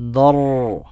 ضر.